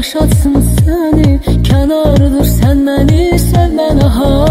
yaşatsın seni. Kenardır sen beni sevmene ha